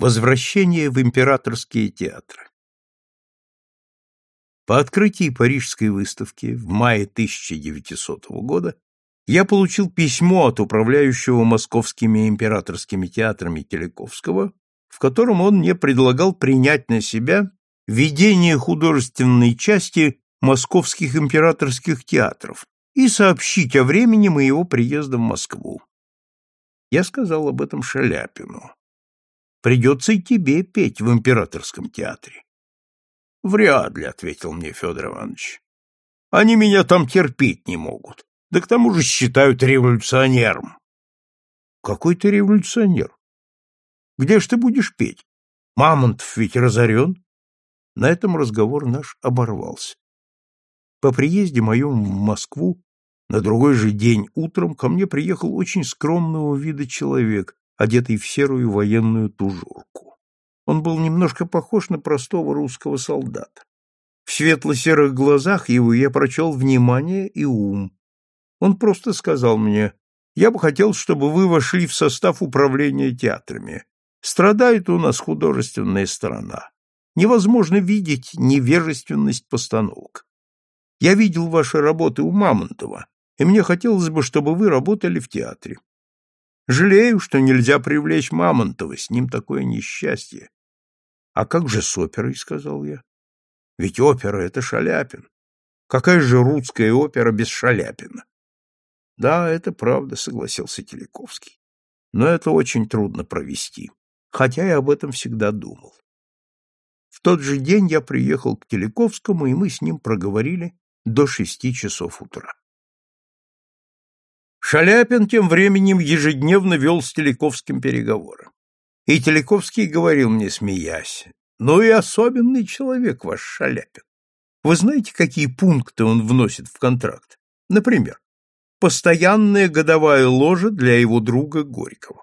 Возвращение в императорские театры. По открытии Парижской выставки в мае 1900 года я получил письмо от управляющего московскими императорскими театрами Телековского, в котором он мне предлагал принять на себя ведение художественной части московских императорских театров и сообщить о времени моего приезда в Москву. Я сказал об этом Шаляпину. Придется и тебе петь в императорском театре. — Вряд ли, — ответил мне Федор Иванович. — Они меня там терпеть не могут, да к тому же считают революционером. — Какой ты революционер? Где ж ты будешь петь? Мамонтов ведь разорен. На этом разговор наш оборвался. По приезде моем в Москву на другой же день утром ко мне приехал очень скромного вида человек, одетый в серую военную тужурку. Он был немножко похож на простого русского солдата. В светло-серых глазах его я прочел внимание и ум. Он просто сказал мне, «Я бы хотел, чтобы вы вошли в состав управления театрами. Страдает у нас художественная сторона. Невозможно видеть невежественность постановок. Я видел ваши работы у Мамонтова, и мне хотелось бы, чтобы вы работали в театре. Жалею, что нельзя привлечь Мамонтова, с ним такое несчастье. — А как же с оперой? — сказал я. — Ведь опера — это Шаляпин. Какая же русская опера без Шаляпина? — Да, это правда, — согласился Телековский. Но это очень трудно провести, хотя я об этом всегда думал. В тот же день я приехал к Телековскому, и мы с ним проговорили до шести часов утра. Шаляпин тем временем ежедневно вел с Телековским переговоры. И Телековский говорил мне, смеясь, «Ну и особенный человек ваш Шаляпин. Вы знаете, какие пункты он вносит в контракт? Например, постоянная годовая ложа для его друга Горького.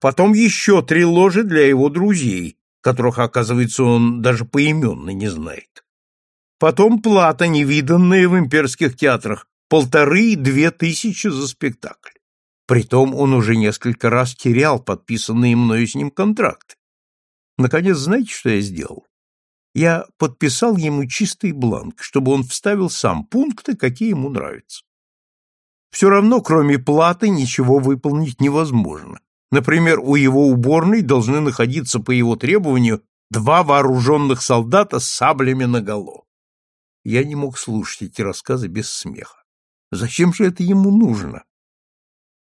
Потом еще три ложи для его друзей, которых, оказывается, он даже поименно не знает. Потом плата, невиданная в имперских театрах, полторы и две тысячи за спектакль. Притом он уже несколько раз терял подписанные мною с ним контракты. Наконец, знаете, что я сделал? Я подписал ему чистый бланк, чтобы он вставил сам пункты, какие ему нравятся. Все равно, кроме платы, ничего выполнить невозможно. Например, у его уборной должны находиться по его требованию два вооруженных солдата с саблями наголо. Я не мог слушать эти рассказы без смеха. Зачем же это ему нужно?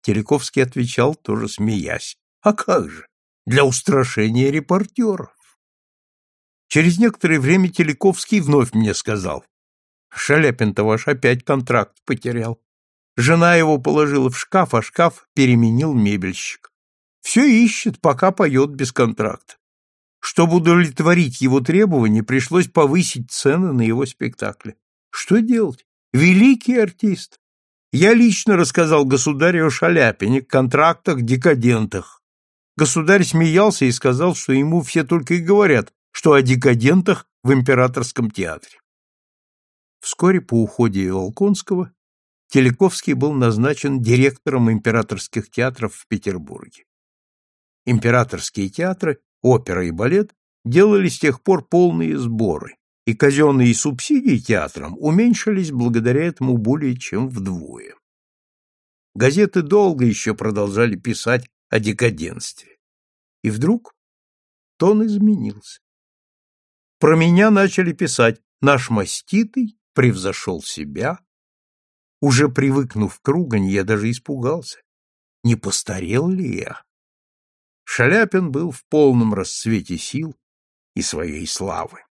Телековский отвечал, тоже смеясь. А как же? Для устрашения репортеров. Через некоторое время Телековский вновь мне сказал. Шаляпин-то ваш опять контракт потерял. Жена его положила в шкаф, а шкаф переменил мебельщик. Все ищет, пока поет без контракта. Чтобы удовлетворить его требования, пришлось повысить цены на его спектакли. Что делать? Великий артист. Я лично рассказал государю о Шаляпине, контрактах, декадентах. Государь смеялся и сказал, что ему все только и говорят, что о декадентах в императорском театре. Вскоре по уходе Волконского Телековский был назначен директором императорских театров в Петербурге. Императорские театры, опера и балет делали с тех пор полные сборы, и казенные субсидии театрам уменьшились благодаря этому более чем вдвое. Газеты долго еще продолжали писать о декаденстве. И вдруг тон изменился. Про меня начали писать «Наш маститый превзошел себя». Уже привыкнув к ругань, я даже испугался. Не постарел ли я? Шаляпин был в полном расцвете сил и своей славы.